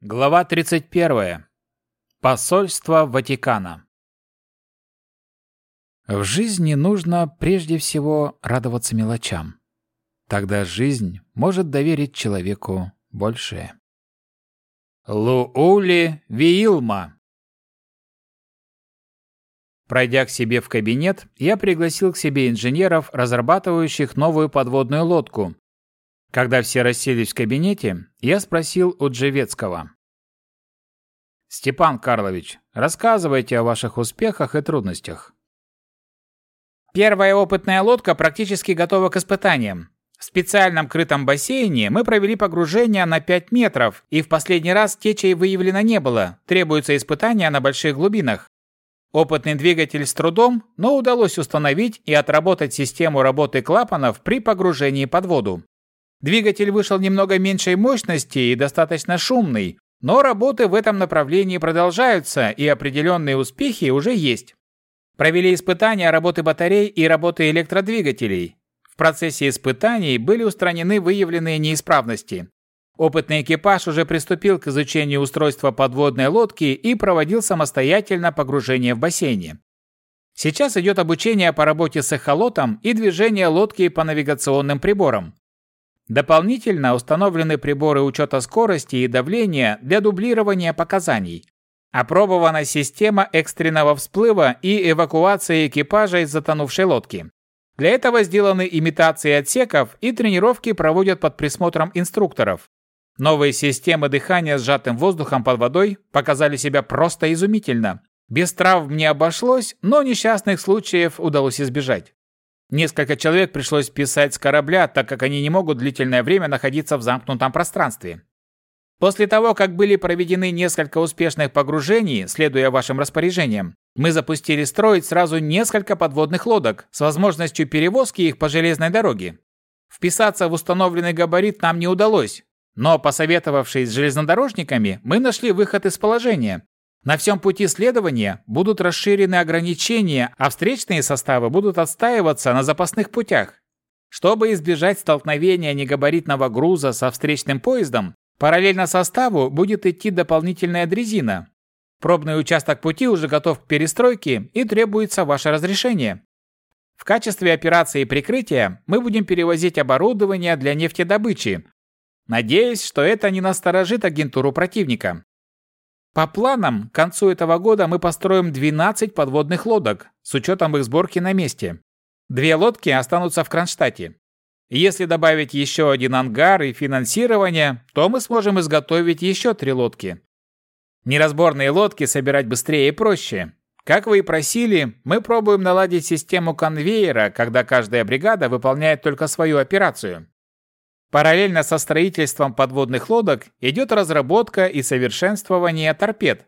Глава 31. Посольство Ватикана. В жизни нужно прежде всего радоваться мелочам. Тогда жизнь может доверить человеку большее. Луули Виилма Пройдя к себе в кабинет, я пригласил к себе инженеров, разрабатывающих новую подводную лодку, когда все расселись в кабинете, я спросил у Джевецкого. «Степан Карлович, рассказывайте о ваших успехах и трудностях». Первая опытная лодка практически готова к испытаниям. В специальном крытом бассейне мы провели погружение на 5 метров, и в последний раз течей выявлено не было, требуются испытания на больших глубинах. Опытный двигатель с трудом, но удалось установить и отработать систему работы клапанов при погружении под воду. Двигатель вышел немного меньшей мощности и достаточно шумный, но работы в этом направлении продолжаются и определенные успехи уже есть. Провели испытания работы батарей и работы электродвигателей. В процессе испытаний были устранены выявленные неисправности. Опытный экипаж уже приступил к изучению устройства подводной лодки и проводил самостоятельно погружение в бассейне. Сейчас идет обучение по работе с эхолотом и движение лодки по навигационным приборам. Дополнительно установлены приборы учета скорости и давления для дублирования показаний. Опробована система экстренного всплыва и эвакуации экипажа из затонувшей лодки. Для этого сделаны имитации отсеков и тренировки проводят под присмотром инструкторов. Новые системы дыхания сжатым воздухом под водой показали себя просто изумительно. Без травм не обошлось, но несчастных случаев удалось избежать. Несколько человек пришлось писать с корабля, так как они не могут длительное время находиться в замкнутом пространстве. После того, как были проведены несколько успешных погружений, следуя вашим распоряжениям, мы запустили строить сразу несколько подводных лодок с возможностью перевозки их по железной дороге. Вписаться в установленный габарит нам не удалось, но, посоветовавшись с железнодорожниками, мы нашли выход из положения на всем пути следования будут расширены ограничения, а встречные составы будут отстаиваться на запасных путях. Чтобы избежать столкновения негабаритного груза со встречным поездом, параллельно составу будет идти дополнительная дрезина. Пробный участок пути уже готов к перестройке и требуется ваше разрешение. В качестве операции прикрытия мы будем перевозить оборудование для нефтедобычи. Надеюсь, что это не насторожит агентуру противника. По планам, к концу этого года мы построим 12 подводных лодок, с учетом их сборки на месте. Две лодки останутся в Кронштадте. Если добавить еще один ангар и финансирование, то мы сможем изготовить еще три лодки. Неразборные лодки собирать быстрее и проще. Как вы и просили, мы пробуем наладить систему конвейера, когда каждая бригада выполняет только свою операцию. Параллельно со строительством подводных лодок идет разработка и совершенствование торпед.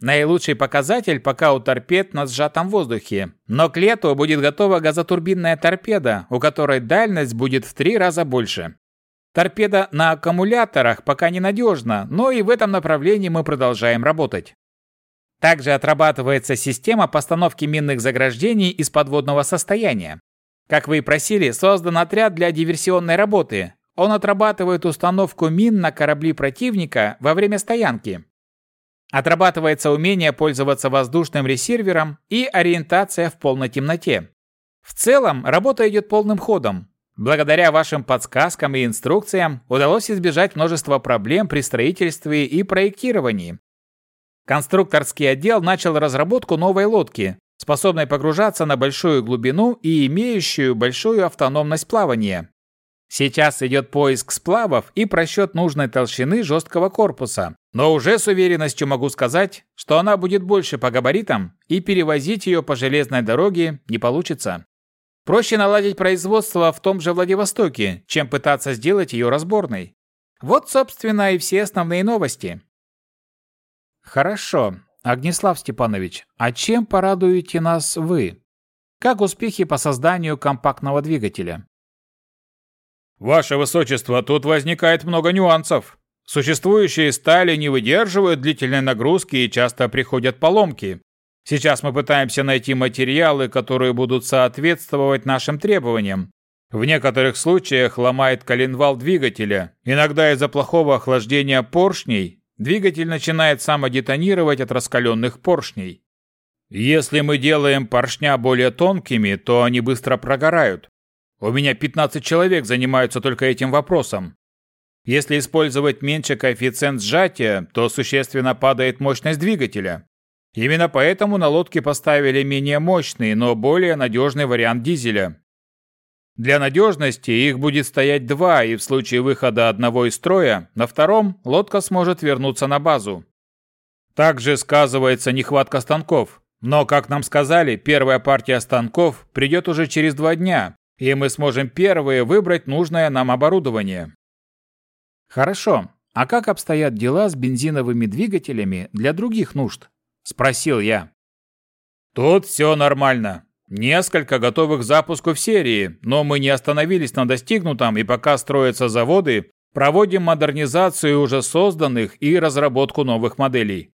Наилучший показатель пока у торпед на сжатом воздухе, но к лету будет готова газотурбинная торпеда, у которой дальность будет в три раза больше. Торпеда на аккумуляторах пока ненадежна, но и в этом направлении мы продолжаем работать. Также отрабатывается система постановки минных заграждений из подводного состояния. Как вы и просили, создан отряд для диверсионной работы. Он отрабатывает установку мин на корабли противника во время стоянки. Отрабатывается умение пользоваться воздушным ресервером и ориентация в полной темноте. В целом, работа идет полным ходом. Благодаря вашим подсказкам и инструкциям удалось избежать множества проблем при строительстве и проектировании. Конструкторский отдел начал разработку новой лодки, способной погружаться на большую глубину и имеющую большую автономность плавания. Сейчас идет поиск сплавов и просчет нужной толщины жесткого корпуса, но уже с уверенностью могу сказать, что она будет больше по габаритам и перевозить ее по железной дороге не получится. Проще наладить производство в том же Владивостоке, чем пытаться сделать ее разборной. Вот, собственно, и все основные новости. Хорошо, Огнеслав Степанович, а чем порадуете нас вы? Как успехи по созданию компактного двигателя? Ваше Высочество, тут возникает много нюансов. Существующие стали не выдерживают длительной нагрузки и часто приходят поломки. Сейчас мы пытаемся найти материалы, которые будут соответствовать нашим требованиям. В некоторых случаях ломает коленвал двигателя, иногда из-за плохого охлаждения поршней двигатель начинает самодетонировать от раскаленных поршней. Если мы делаем поршня более тонкими, то они быстро прогорают. У меня 15 человек занимаются только этим вопросом. Если использовать меньше коэффициент сжатия, то существенно падает мощность двигателя. Именно поэтому на лодке поставили менее мощный, но более надежный вариант дизеля. Для надежности их будет стоять два, и в случае выхода одного из строя, на втором лодка сможет вернуться на базу. Также сказывается нехватка станков. Но, как нам сказали, первая партия станков придет уже через два дня, и мы сможем первые выбрать нужное нам оборудование. Хорошо. А как обстоят дела с бензиновыми двигателями для других нужд? Спросил я. Тут все нормально. Несколько готовых к запуску в серии, но мы не остановились на достигнутом, и пока строятся заводы, проводим модернизацию уже созданных и разработку новых моделей.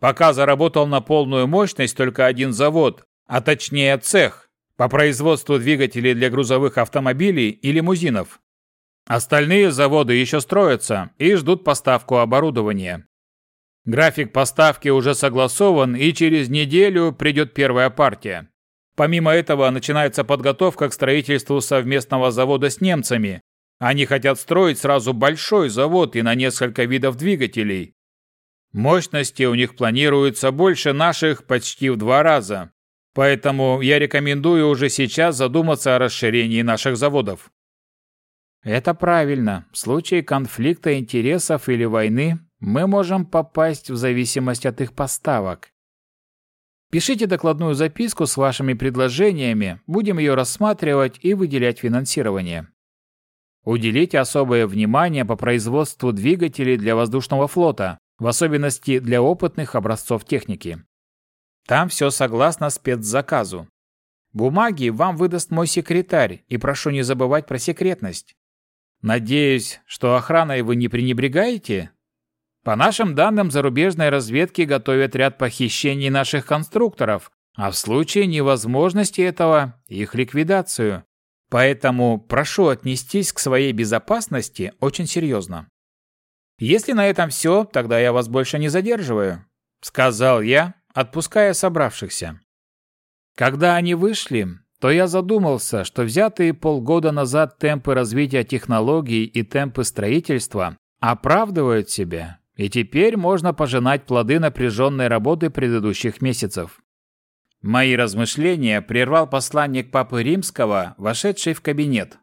Пока заработал на полную мощность только один завод, а точнее цех, по производству двигателей для грузовых автомобилей и лимузинов. Остальные заводы еще строятся и ждут поставку оборудования. График поставки уже согласован, и через неделю придет первая партия. Помимо этого, начинается подготовка к строительству совместного завода с немцами. Они хотят строить сразу большой завод и на несколько видов двигателей. Мощности у них планируется больше наших почти в два раза. Поэтому я рекомендую уже сейчас задуматься о расширении наших заводов. Это правильно. В случае конфликта интересов или войны мы можем попасть в зависимость от их поставок. Пишите докладную записку с вашими предложениями, будем ее рассматривать и выделять финансирование. Уделите особое внимание по производству двигателей для воздушного флота, в особенности для опытных образцов техники. Там все согласно спецзаказу. Бумаги вам выдаст мой секретарь, и прошу не забывать про секретность. Надеюсь, что охраной вы не пренебрегаете? По нашим данным, зарубежной разведки готовят ряд похищений наших конструкторов, а в случае невозможности этого – их ликвидацию. Поэтому прошу отнестись к своей безопасности очень серьезно. Если на этом все, тогда я вас больше не задерживаю, сказал я, отпуская собравшихся. Когда они вышли, то я задумался, что взятые полгода назад темпы развития технологий и темпы строительства оправдывают себя, и теперь можно пожинать плоды напряженной работы предыдущих месяцев. Мои размышления прервал посланник Папы Римского, вошедший в кабинет.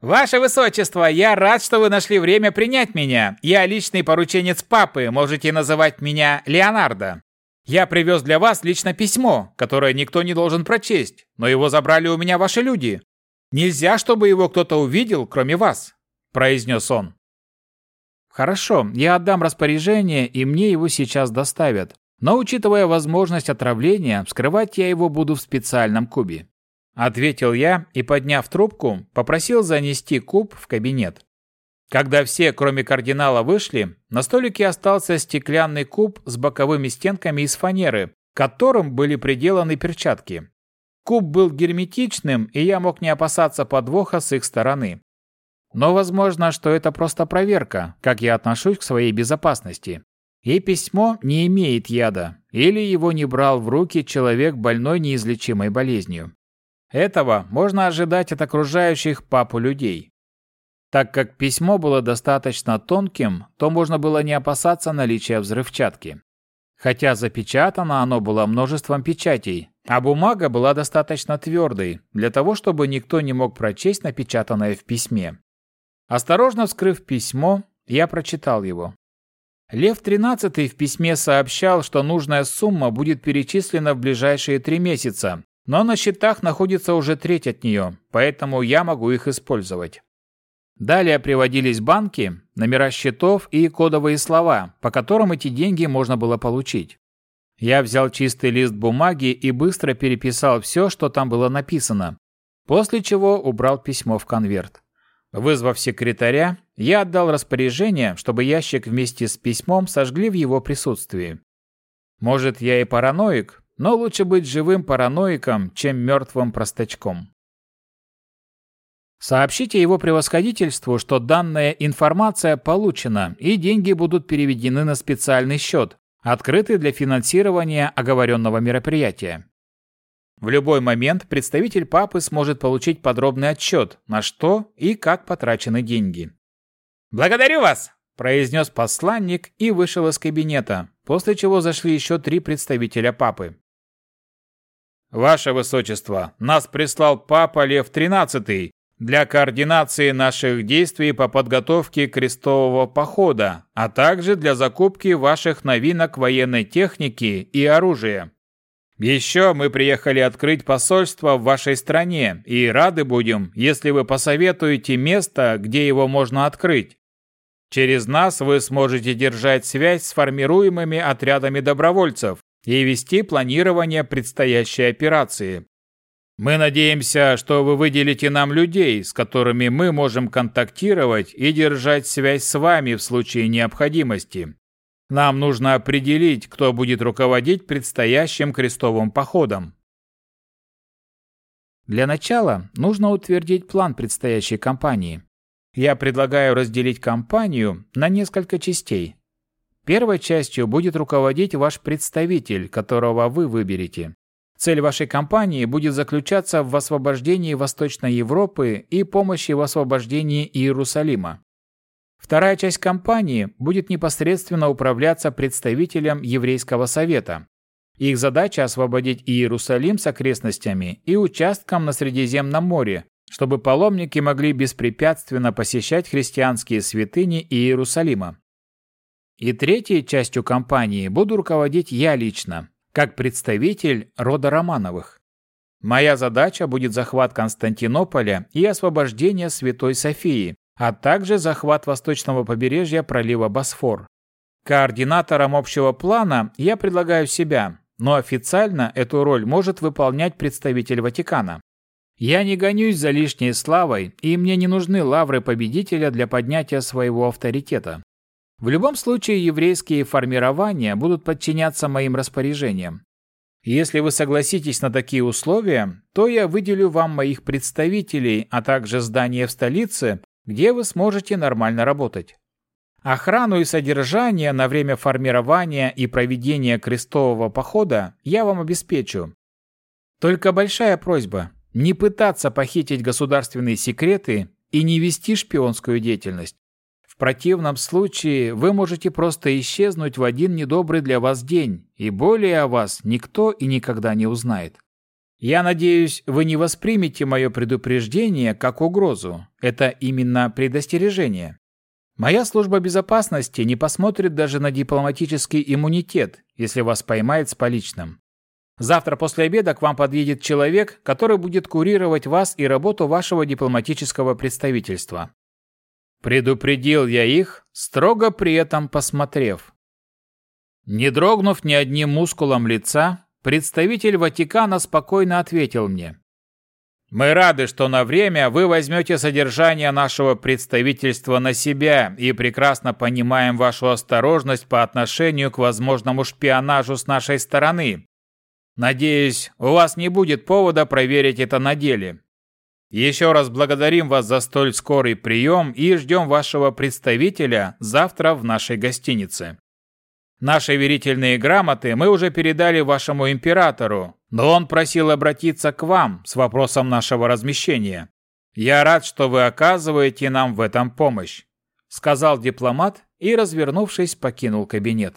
«Ваше Высочество, я рад, что вы нашли время принять меня. Я личный порученец папы, можете называть меня Леонардо. Я привез для вас лично письмо, которое никто не должен прочесть, но его забрали у меня ваши люди. Нельзя, чтобы его кто-то увидел, кроме вас», – произнес он. «Хорошо, я отдам распоряжение, и мне его сейчас доставят. Но, учитывая возможность отравления, вскрывать я его буду в специальном кубе. Ответил я и, подняв трубку, попросил занести куб в кабинет. Когда все, кроме кардинала, вышли, на столике остался стеклянный куб с боковыми стенками из фанеры, которым были приделаны перчатки. Куб был герметичным, и я мог не опасаться подвоха с их стороны. Но возможно, что это просто проверка, как я отношусь к своей безопасности. И письмо не имеет яда, или его не брал в руки человек больной неизлечимой болезнью. Этого можно ожидать от окружающих папу людей. Так как письмо было достаточно тонким, то можно было не опасаться наличия взрывчатки. Хотя запечатано оно было множеством печатей, а бумага была достаточно твердой для того, чтобы никто не мог прочесть напечатанное в письме. Осторожно вскрыв письмо, я прочитал его. Лев XIII в письме сообщал, что нужная сумма будет перечислена в ближайшие три месяца, но на счетах находится уже треть от нее, поэтому я могу их использовать. Далее приводились банки, номера счетов и кодовые слова, по которым эти деньги можно было получить. Я взял чистый лист бумаги и быстро переписал все, что там было написано, после чего убрал письмо в конверт. Вызвав секретаря, я отдал распоряжение, чтобы ящик вместе с письмом сожгли в его присутствии. Может, я и параноик, но лучше быть живым параноиком, чем мертвым простачком. Сообщите его превосходительству, что данная информация получена, и деньги будут переведены на специальный счет, открытый для финансирования оговоренного мероприятия. В любой момент представитель папы сможет получить подробный отчет, на что и как потрачены деньги. «Благодарю вас!» – произнес посланник и вышел из кабинета, после чего зашли еще три представителя папы. «Ваше Высочество, нас прислал папа Лев XIII для координации наших действий по подготовке крестового похода, а также для закупки ваших новинок военной техники и оружия. Еще мы приехали открыть посольство в вашей стране и рады будем, если вы посоветуете место, где его можно открыть. Через нас вы сможете держать связь с формируемыми отрядами добровольцев и вести планирование предстоящей операции. Мы надеемся, что вы выделите нам людей, с которыми мы можем контактировать и держать связь с вами в случае необходимости. Нам нужно определить, кто будет руководить предстоящим крестовым походом. Для начала нужно утвердить план предстоящей кампании. Я предлагаю разделить кампанию на несколько частей. Первой частью будет руководить ваш представитель, которого вы выберете. Цель вашей кампании будет заключаться в освобождении Восточной Европы и помощи в освобождении Иерусалима. Вторая часть кампании будет непосредственно управляться представителем Еврейского совета. Их задача освободить Иерусалим с окрестностями и участком на Средиземном море, чтобы паломники могли беспрепятственно посещать христианские святыни Иерусалима. И третьей частью кампании буду руководить я лично, как представитель рода Романовых. Моя задача будет захват Константинополя и освобождение Святой Софии, а также захват восточного побережья пролива Босфор. Координатором общего плана я предлагаю себя, но официально эту роль может выполнять представитель Ватикана. Я не гонюсь за лишней славой, и мне не нужны лавры победителя для поднятия своего авторитета. В любом случае еврейские формирования будут подчиняться моим распоряжениям. Если вы согласитесь на такие условия, то я выделю вам моих представителей, а также здание в столице, где вы сможете нормально работать. Охрану и содержание на время формирования и проведения крестового похода я вам обеспечу. Только большая просьба – не пытаться похитить государственные секреты и не вести шпионскую деятельность. В противном случае вы можете просто исчезнуть в один недобрый для вас день, и более о вас никто и никогда не узнает. Я надеюсь, вы не воспримете мое предупреждение как угрозу. Это именно предостережение. Моя служба безопасности не посмотрит даже на дипломатический иммунитет, если вас поймает с поличным. Завтра после обеда к вам подъедет человек, который будет курировать вас и работу вашего дипломатического представительства. Предупредил я их, строго при этом посмотрев. Не дрогнув ни одним мускулом лица, Представитель Ватикана спокойно ответил мне. «Мы рады, что на время вы возьмете содержание нашего представительства на себя и прекрасно понимаем вашу осторожность по отношению к возможному шпионажу с нашей стороны. Надеюсь, у вас не будет повода проверить это на деле. Еще раз благодарим вас за столь скорый прием и ждем вашего представителя завтра в нашей гостинице. Наши верительные грамоты мы уже передали вашему императору, но он просил обратиться к вам с вопросом нашего размещения. Я рад, что вы оказываете нам в этом помощь», — сказал дипломат и, развернувшись, покинул кабинет.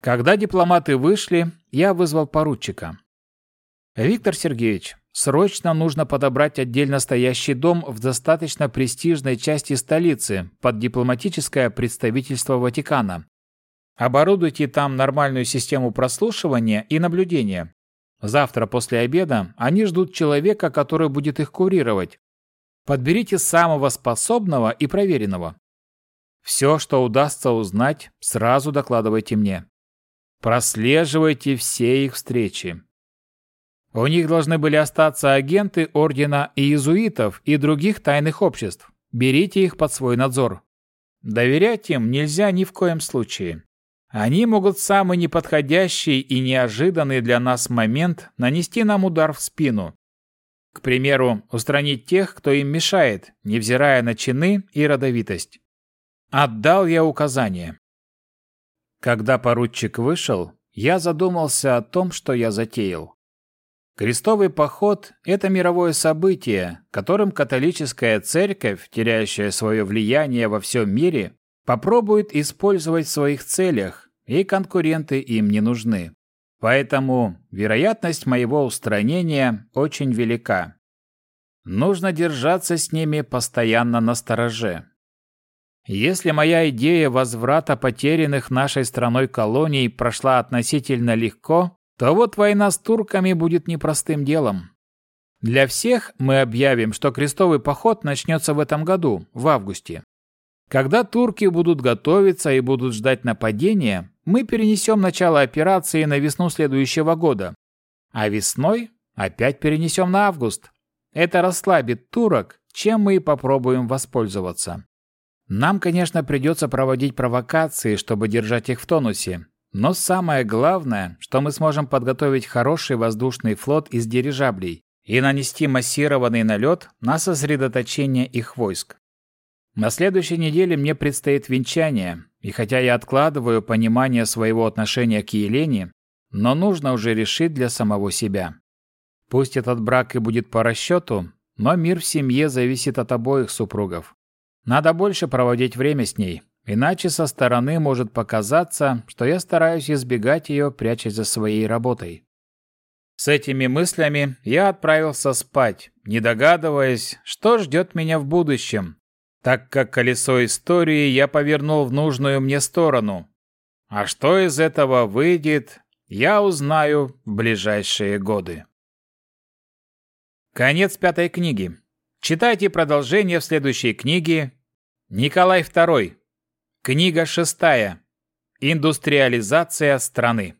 Когда дипломаты вышли, я вызвал поручика. «Виктор Сергеевич, срочно нужно подобрать отдельно стоящий дом в достаточно престижной части столицы под дипломатическое представительство Ватикана. Оборудуйте там нормальную систему прослушивания и наблюдения. Завтра после обеда они ждут человека, который будет их курировать. Подберите самого способного и проверенного. Все, что удастся узнать, сразу докладывайте мне. Прослеживайте все их встречи. У них должны были остаться агенты Ордена Иезуитов и других тайных обществ. Берите их под свой надзор. Доверять им нельзя ни в коем случае. Они могут в самый неподходящий и неожиданный для нас момент нанести нам удар в спину. К примеру, устранить тех, кто им мешает, невзирая на чины и родовитость. Отдал я указание. Когда поручик вышел, я задумался о том, что я затеял. Крестовый поход – это мировое событие, которым католическая церковь, теряющая свое влияние во всем мире, попробует использовать в своих целях, и конкуренты им не нужны. Поэтому вероятность моего устранения очень велика. Нужно держаться с ними постоянно на стороже. Если моя идея возврата потерянных нашей страной колоний прошла относительно легко, то вот война с турками будет непростым делом. Для всех мы объявим, что крестовый поход начнется в этом году, в августе. Когда турки будут готовиться и будут ждать нападения, мы перенесем начало операции на весну следующего года. А весной опять перенесем на август. Это расслабит турок, чем мы и попробуем воспользоваться. Нам, конечно, придется проводить провокации, чтобы держать их в тонусе. Но самое главное, что мы сможем подготовить хороший воздушный флот из дирижаблей и нанести массированный налет на сосредоточение их войск. На следующей неделе мне предстоит венчание, и хотя я откладываю понимание своего отношения к Елене, но нужно уже решить для самого себя. Пусть этот брак и будет по расчету, но мир в семье зависит от обоих супругов. Надо больше проводить время с ней, иначе со стороны может показаться, что я стараюсь избегать ее, прячась за своей работой. С этими мыслями я отправился спать, не догадываясь, что ждет меня в будущем, так как колесо истории я повернул в нужную мне сторону. А что из этого выйдет, я узнаю в ближайшие годы. Конец пятой книги. Читайте продолжение в следующей книге. Николай II. Книга шестая. Индустриализация страны.